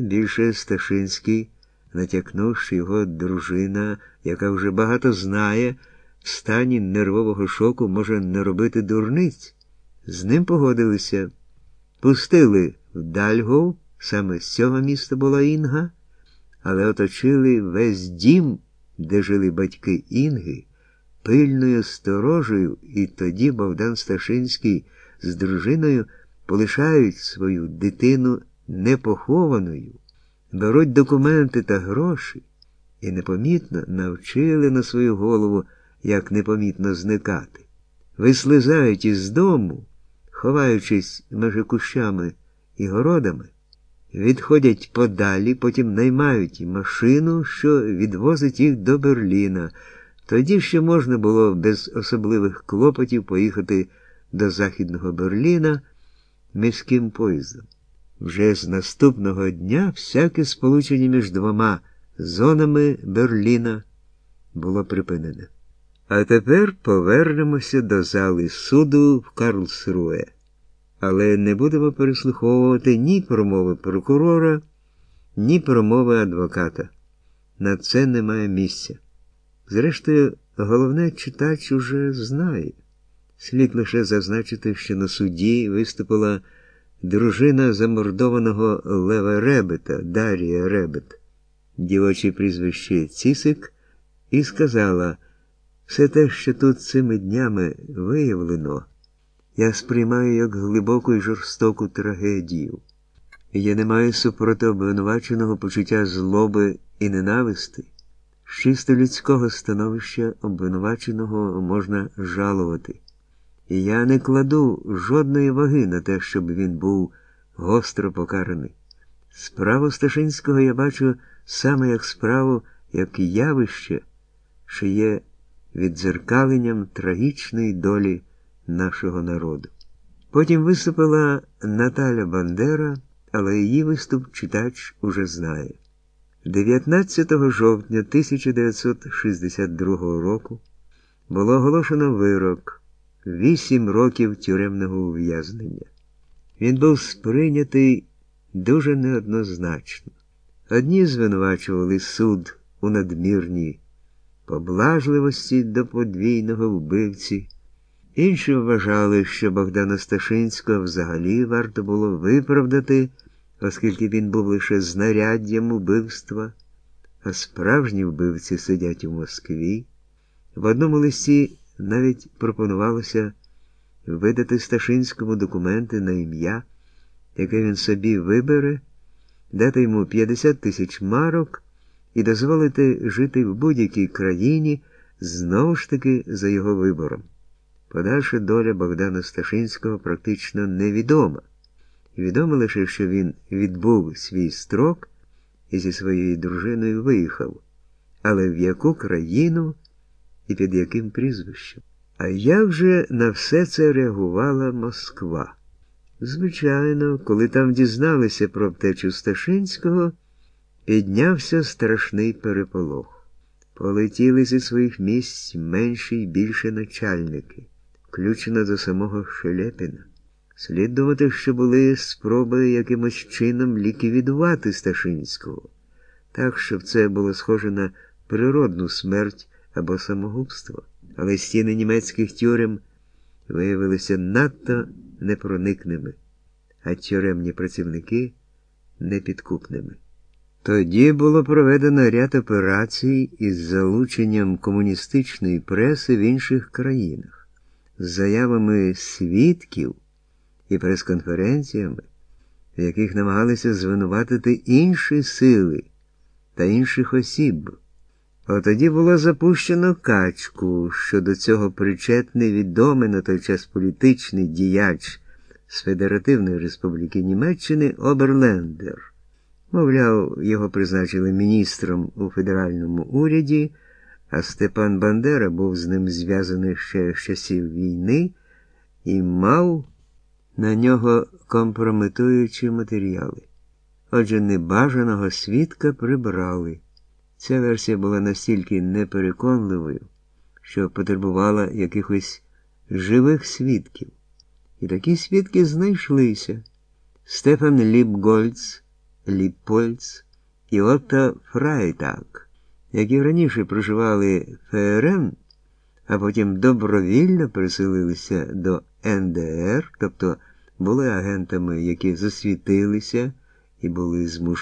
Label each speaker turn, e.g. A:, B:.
A: Більше Сташинський натякнув, що його дружина, яка вже багато знає, в стані нервового шоку може не робити дурниць. З ним погодилися, пустили в Дальгов, саме з цього міста була Інга, але оточили весь дім, де жили батьки Інги, пильною сторожею, і тоді Богдан Сташинський з дружиною полишають свою дитину непохованою, беруть документи та гроші і непомітно навчили на свою голову, як непомітно зникати. Вислизають із дому, ховаючись між кущами і городами, відходять подалі, потім наймають машину, що відвозить їх до Берліна. Тоді ще можна було без особливих клопотів поїхати до Західного Берліна міським поїздом. Вже з наступного дня всяке сполучення між двома зонами Берліна було припинене. А тепер повернемося до зали суду в Карлсруе. Але не будемо переслуховувати ні промови прокурора, ні промови адвоката. На це немає місця. Зрештою, головне читач уже знає. Слід лише зазначити, що на суді виступила дружина замордованого Лева Ребета, Дарія Ребет, дівоче прізвище Цісик, і сказала, все те, що тут цими днями виявлено, я сприймаю як глибоку і жорстоку трагедію. Я не маю супроти обвинуваченого почуття злоби і ненависти. З чисто людського становища обвинуваченого можна жалувати. І я не кладу жодної ваги на те, щоб він був гостро покараний. Справу Сташинського я бачу саме як справу, як явище, що є віддзеркаленням трагічної долі нашого народу. Потім виступила Наталя Бандера, але її виступ читач уже знає. 19 жовтня 1962 року було оголошено вирок вісім років тюремного ув'язнення. Він був сприйнятий дуже неоднозначно. Одні звинувачували суд у надмірній поблажливості до подвійного вбивці, інші вважали, що Богдана Сташинського взагалі варто було виправдати, оскільки він був лише знаряддям убивства, а справжні вбивці сидять у Москві. В одному листі навіть пропонувалося видати Сташинському документи на ім'я, яке він собі вибере, дати йому 50 тисяч марок і дозволити жити в будь-якій країні знову ж таки за його вибором. Подальша доля Богдана Сташинського практично невідома. Відомо лише, що він відбув свій строк і зі своєю дружиною виїхав, але в яку країну і під яким прізвищем. А як же на все це реагувала Москва? Звичайно, коли там дізналися про втечу Сташинського, піднявся страшний переполох. Полетіли зі своїх місць менші й більше начальники, включно до самого Шелепіна. Слід думати, що були спроби якимось чином ліквідувати Сташинського, так, щоб це було схоже на природну смерть або самогубство, але стіни німецьких тюрем виявилися надто непроникними, а тюремні працівники непідкупними. Тоді було проведено ряд операцій із залученням комуністичної преси в інших країнах, з заявами свідків і прес-конференціями, в яких намагалися звинуватити інші сили та інших осіб. А тоді було запущено качку, що до цього причетний відомий на той час політичний діяч з Федеративної Республіки Німеччини Оберлендер. Мовляв, його призначили міністром у федеральному уряді, а Степан Бандера був з ним зв'язаний ще з часів війни і мав на нього компрометуючі матеріали. Отже, небажаного свідка прибрали. Ця версія була настільки непереконливою, що потребувала якихось живих свідків. І такі свідки знайшлися. Стефан Ліпгольц Ліпольц і Отто Фрайтак, які раніше проживали ФРН, а потім добровільно переселилися до НДР, тобто були агентами, які засвітилися і були змушені.